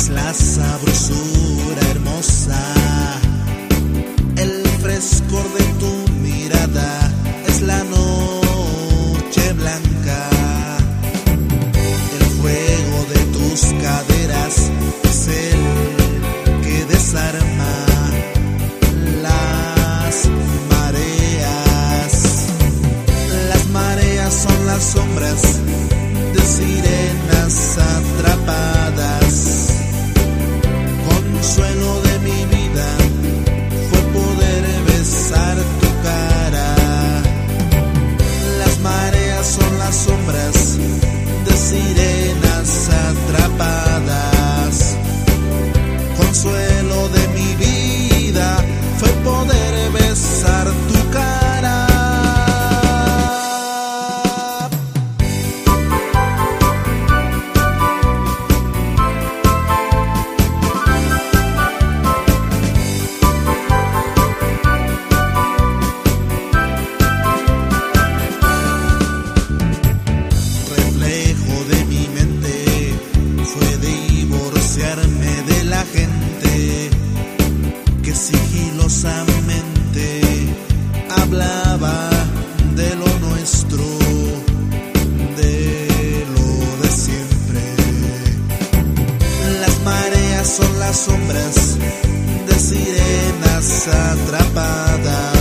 es la sabrosura hermosa, el frescor de tu mirada es la noche blanca, el fuego de tus caderas es el que desarma las mareas, las mareas son las sombras de sirenas. hablaba de lo nuestro, de lo de siempre. Las mareas son las sombras de sirenas atrapadas.